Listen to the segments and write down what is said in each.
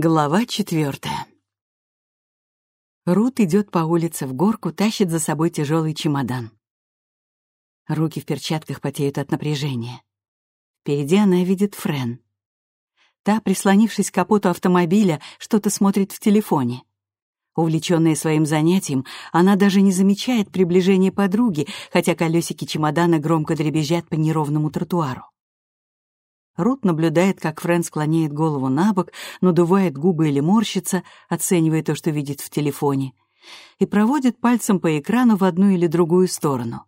Глава четвертая. Рут идет по улице в горку, тащит за собой тяжелый чемодан. Руки в перчатках потеют от напряжения. Впереди она видит Френ. Та, прислонившись к капоту автомобиля, что-то смотрит в телефоне. Увлеченная своим занятием, она даже не замечает приближения подруги, хотя колесики чемодана громко дребезжат по неровному тротуару. Рут наблюдает, как Френ склоняет голову на бок, надувает губы или морщится, оценивая то, что видит в телефоне, и проводит пальцем по экрану в одну или другую сторону.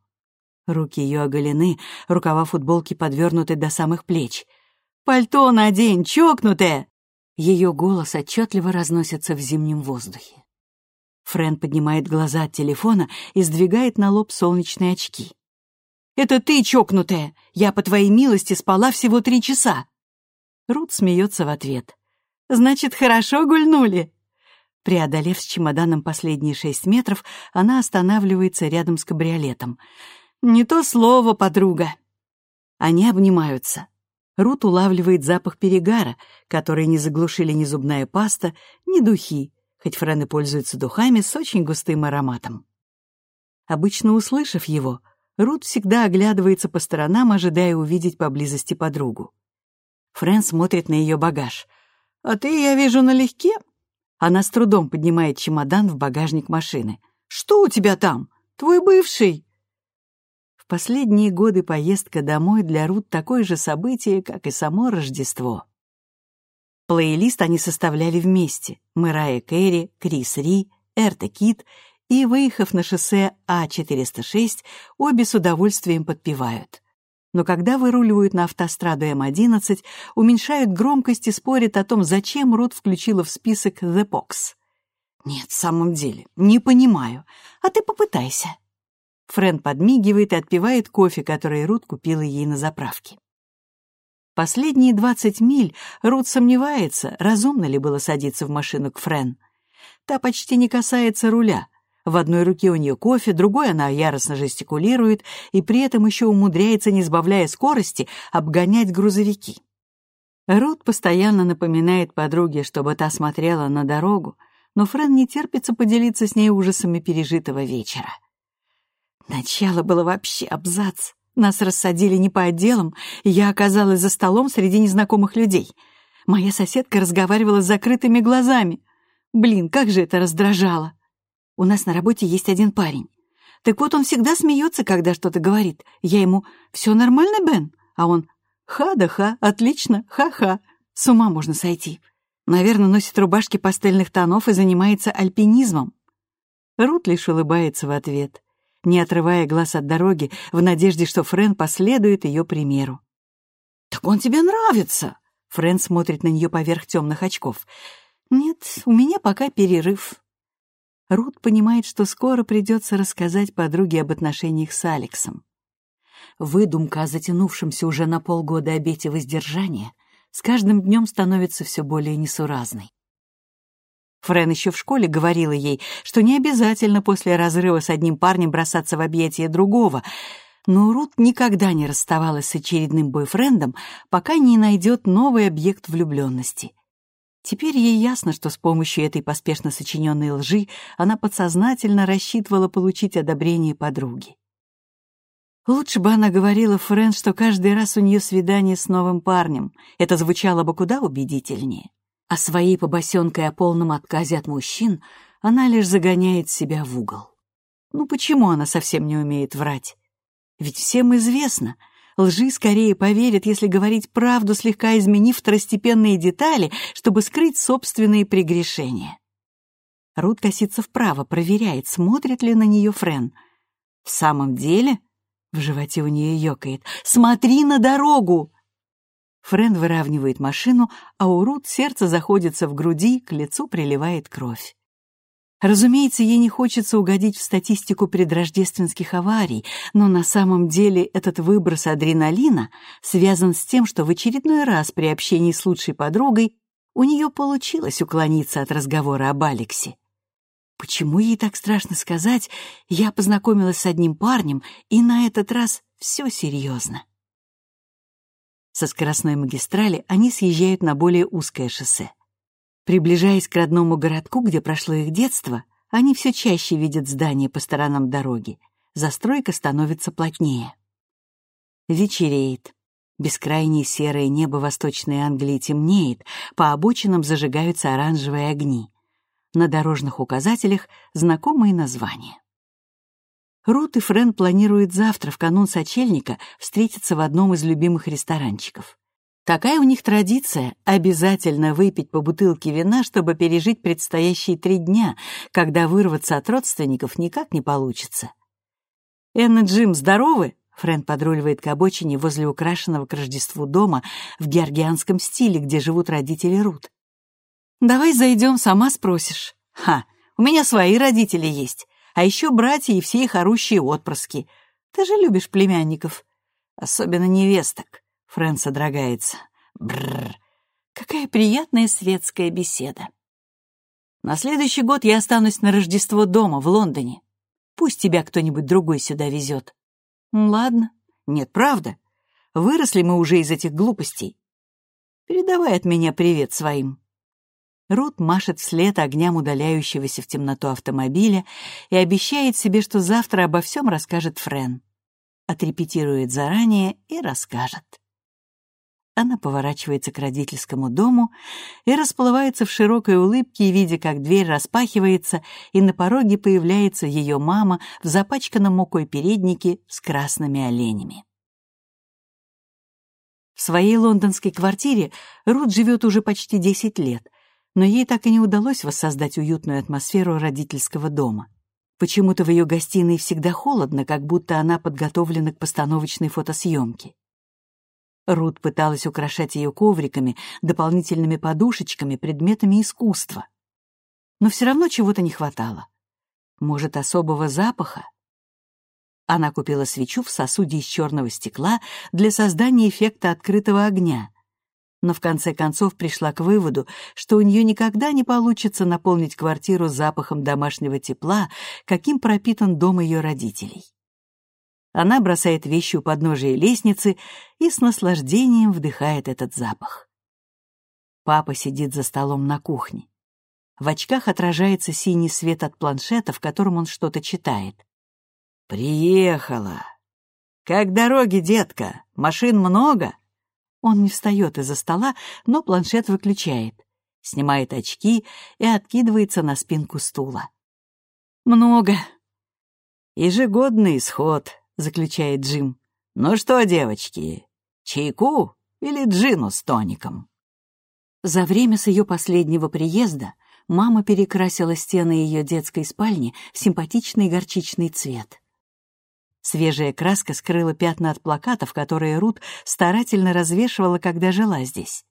Руки ее оголены, рукава футболки подвернуты до самых плеч. «Пальто надень, чокнутая!» Ее голос отчетливо разносится в зимнем воздухе. Френ поднимает глаза от телефона и сдвигает на лоб солнечные очки. Это ты, чокнутая! Я, по твоей милости, спала всего три часа!» Рут смеется в ответ. «Значит, хорошо гульнули?» Преодолев с чемоданом последние шесть метров, она останавливается рядом с кабриолетом. «Не то слово, подруга!» Они обнимаются. Рут улавливает запах перегара, который не заглушили ни зубная паста, ни духи, хоть Френ и пользуется духами с очень густым ароматом. Обычно услышав его, Рут всегда оглядывается по сторонам, ожидая увидеть поблизости подругу. Фрэн смотрит на ее багаж. «А ты, я вижу, налегке?» Она с трудом поднимает чемодан в багажник машины. «Что у тебя там? Твой бывший?» В последние годы поездка домой для Рут такое же событие, как и само Рождество. Плейлист они составляли вместе. Мэрайя Кэрри, Крис Ри, Эрта Кит и, выехав на шоссе А-406, обе с удовольствием подпевают. Но когда выруливают на автостраду М-11, уменьшают громкость и спорят о том, зачем Рут включила в список «The Box». «Нет, в самом деле, не понимаю. А ты попытайся». Френ подмигивает и отпивает кофе, который Рут купила ей на заправке. Последние 20 миль Рут сомневается, разумно ли было садиться в машину к Френ. Та почти не касается руля, в одной руке у нее кофе, другой она яростно жестикулирует и при этом еще умудряется, не сбавляя скорости, обгонять грузовики. Рут постоянно напоминает подруге, чтобы та смотрела на дорогу, но Френ не терпится поделиться с ней ужасами пережитого вечера. Начало было вообще абзац. Нас рассадили не по отделам, и я оказалась за столом среди незнакомых людей. Моя соседка разговаривала с закрытыми глазами. Блин, как же это раздражало. У нас на работе есть один парень. Так вот, он всегда смеется, когда что-то говорит. Я ему «Все нормально, Бен?» А он «Ха да ха, отлично, ха-ха». С ума можно сойти. Наверное, носит рубашки пастельных тонов и занимается альпинизмом. Рут лишь улыбается в ответ, не отрывая глаз от дороги, в надежде, что Френ последует ее примеру. «Так он тебе нравится!» Френ смотрит на нее поверх темных очков. «Нет, у меня пока перерыв. Рут понимает, что скоро придется рассказать подруге об отношениях с Алексом. Выдумка о затянувшемся уже на полгода обете воздержания с каждым днем становится все более несуразной. Френ еще в школе говорила ей, что не обязательно после разрыва с одним парнем бросаться в объятия другого, но Рут никогда не расставалась с очередным бойфрендом, пока не найдет новый объект влюбленности. Теперь ей ясно, что с помощью этой поспешно сочиненной лжи она подсознательно рассчитывала получить одобрение подруги. Лучше бы она говорила Френ, что каждый раз у нее свидание с новым парнем. Это звучало бы куда убедительнее. А своей побосенкой о полном отказе от мужчин она лишь загоняет себя в угол. Ну почему она совсем не умеет врать? Ведь всем известно — Лжи скорее поверят, если говорить правду, слегка изменив второстепенные детали, чтобы скрыть собственные прегрешения. Рут косится вправо, проверяет, смотрит ли на нее Френ. «В самом деле?» — в животе у нее ёкает. «Смотри на дорогу!» Френ выравнивает машину, а у Рут сердце заходится в груди, к лицу приливает кровь. Разумеется, ей не хочется угодить в статистику предрождественских аварий, но на самом деле этот выброс адреналина связан с тем, что в очередной раз при общении с лучшей подругой у нее получилось уклониться от разговора об Алексе. Почему ей так страшно сказать, я познакомилась с одним парнем, и на этот раз все серьезно? Со скоростной магистрали они съезжают на более узкое шоссе. Приближаясь к родному городку, где прошло их детство, они все чаще видят здания по сторонам дороги. Застройка становится плотнее. Вечереет. Бескрайнее серое небо Восточной Англии темнеет, по обочинам зажигаются оранжевые огни. На дорожных указателях знакомые названия. Рут и Френ планируют завтра, в канун сочельника, встретиться в одном из любимых ресторанчиков. Такая у них традиция — обязательно выпить по бутылке вина, чтобы пережить предстоящие три дня, когда вырваться от родственников никак не получится. «Энн и Джим здоровы?» Френ подруливает к обочине возле украшенного к Рождеству дома в георгианском стиле, где живут родители Рут. «Давай зайдем, сама спросишь». «Ха, у меня свои родители есть, а еще братья и все их орущие отпрыски. Ты же любишь племянников, особенно невесток». Фрэн содрогается. Бррр, какая приятная светская беседа. На следующий год я останусь на Рождество дома в Лондоне. Пусть тебя кто-нибудь другой сюда везет. Ладно. Нет, правда. Выросли мы уже из этих глупостей. Передавай от меня привет своим. Рут машет вслед огням удаляющегося в темноту автомобиля и обещает себе, что завтра обо всем расскажет Френ. Отрепетирует заранее и расскажет. Она поворачивается к родительскому дому и расплывается в широкой улыбке, видя, как дверь распахивается, и на пороге появляется ее мама в запачканном мукой переднике с красными оленями. В своей лондонской квартире Рут живет уже почти 10 лет — но ей так и не удалось воссоздать уютную атмосферу родительского дома. Почему-то в ее гостиной всегда холодно, как будто она подготовлена к постановочной фотосъемке. Рут пыталась украшать ее ковриками, дополнительными подушечками, предметами искусства. Но все равно чего-то не хватало. Может, особого запаха? Она купила свечу в сосуде из черного стекла для создания эффекта открытого огня — но в конце концов пришла к выводу, что у нее никогда не получится наполнить квартиру запахом домашнего тепла, каким пропитан дом ее родителей. Она бросает вещи у подножия лестницы и с наслаждением вдыхает этот запах. Папа сидит за столом на кухне. В очках отражается синий свет от планшета, в котором он что-то читает. «Приехала! Как дороги, детка? Машин много?» Он не встает из-за стола, но планшет выключает, снимает очки и откидывается на спинку стула. «Много». «Ежегодный исход», — заключает Джим. «Ну что, девочки, чайку или джину с тоником?» За время с ее последнего приезда мама перекрасила стены ее детской спальни в симпатичный горчичный цвет. Свежая краска скрыла пятна от плакатов, которые Рут старательно развешивала, когда жила здесь.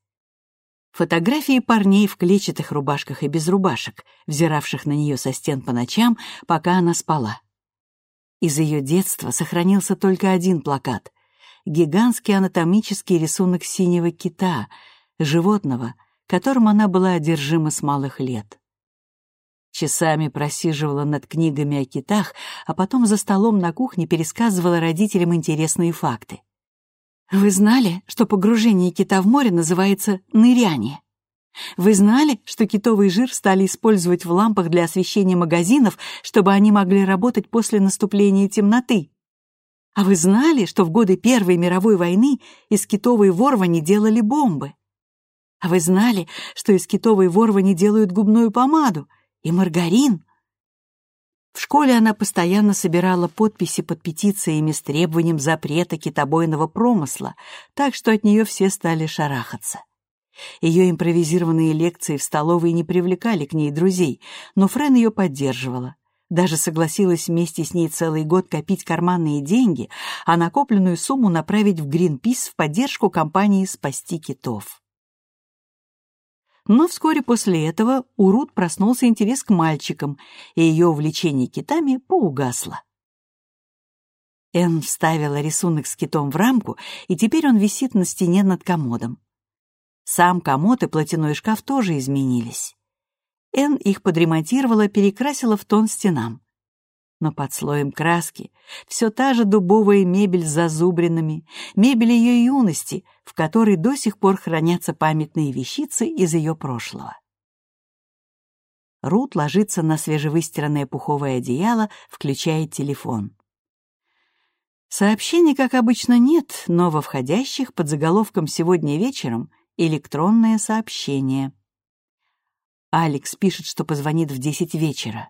Фотографии парней в клетчатых рубашках и без рубашек, взиравших на нее со стен по ночам, пока она спала. Из ее детства сохранился только один плакат — гигантский анатомический рисунок синего кита, животного, которым она была одержима с малых лет. Часами просиживала над книгами о китах, а потом за столом на кухне пересказывала родителям интересные факты. Вы знали, что погружение кита в море называется ныряние? Вы знали, что китовый жир стали использовать в лампах для освещения магазинов, чтобы они могли работать после наступления темноты? А вы знали, что в годы Первой мировой войны из китовой ворвани делали бомбы? А вы знали, что из китовой ворвани делают губную помаду, и маргарин. В школе она постоянно собирала подписи под петициями с требованием запрета китобойного промысла, так что от нее все стали шарахаться. Ее импровизированные лекции в столовой не привлекали к ней друзей, но Френ ее поддерживала. Даже согласилась вместе с ней целый год копить карманные деньги, а накопленную сумму направить в Гринпис в поддержку компании «Спасти китов». Но вскоре после этого у Рут проснулся интерес к мальчикам, и ее увлечение китами поугасло. Энн вставила рисунок с китом в рамку, и теперь он висит на стене над комодом. Сам комод и платяной шкаф тоже изменились. Энн их подремонтировала, перекрасила в тон стенам но под слоем краски все та же дубовая мебель с зазубринами, мебель ее юности, в которой до сих пор хранятся памятные вещицы из ее прошлого. Рут ложится на свежевыстиранное пуховое одеяло, включает телефон. Сообщений, как обычно, нет, но во входящих под заголовком «Сегодня вечером» электронное сообщение. Алекс пишет, что позвонит в десять вечера.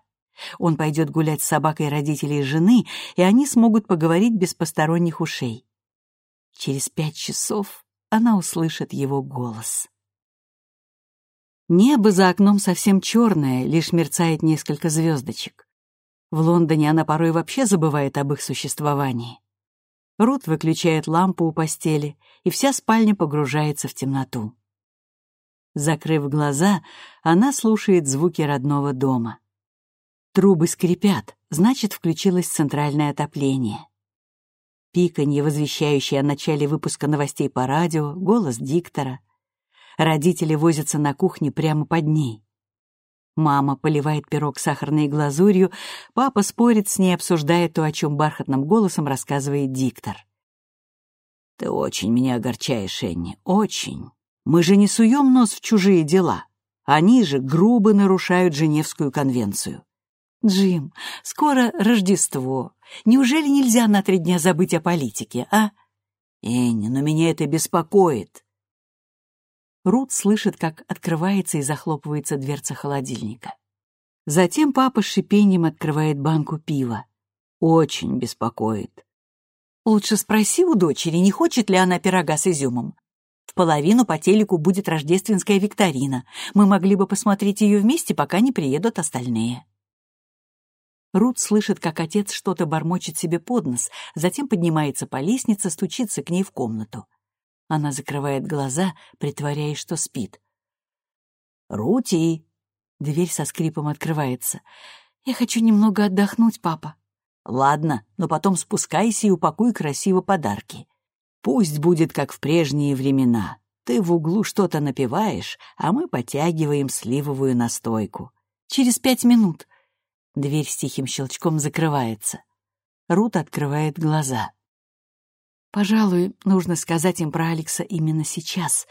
Он пойдет гулять с собакой родителей жены, и они смогут поговорить без посторонних ушей. Через пять часов она услышит его голос. Небо за окном совсем черное, лишь мерцает несколько звездочек. В Лондоне она порой вообще забывает об их существовании. Рут выключает лампу у постели, и вся спальня погружается в темноту. Закрыв глаза, она слушает звуки родного дома. Трубы скрипят, значит, включилось центральное отопление. Пиканье, возвещающее о начале выпуска новостей по радио, голос диктора. Родители возятся на кухне прямо под ней. Мама поливает пирог сахарной глазурью, папа спорит с ней, обсуждая то, о чем бархатным голосом рассказывает диктор. «Ты очень меня огорчаешь, Энни, очень. Мы же не суем нос в чужие дела. Они же грубо нарушают Женевскую конвенцию. Джим, скоро Рождество. Неужели нельзя на три дня забыть о политике, а? Энни, но меня это беспокоит. Рут слышит, как открывается и захлопывается дверца холодильника. Затем папа с шипением открывает банку пива. Очень беспокоит. Лучше спроси у дочери, не хочет ли она пирога с изюмом. В половину по телеку будет рождественская викторина. Мы могли бы посмотреть ее вместе, пока не приедут остальные. Рут слышит, как отец что-то бормочет себе под нос, затем поднимается по лестнице, стучится к ней в комнату. Она закрывает глаза, притворяясь, что спит. «Рути!» Дверь со скрипом открывается. «Я хочу немного отдохнуть, папа». «Ладно, но потом спускайся и упакуй красиво подарки. Пусть будет, как в прежние времена. Ты в углу что-то напиваешь, а мы потягиваем сливовую настойку. Через пять минут». Дверь с тихим щелчком закрывается. Рут открывает глаза. Пожалуй, нужно сказать им про Алекса именно сейчас.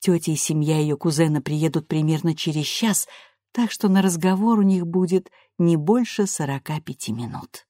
Тетя и семья ее кузена приедут примерно через час, так что на разговор у них будет не больше сорока пяти минут.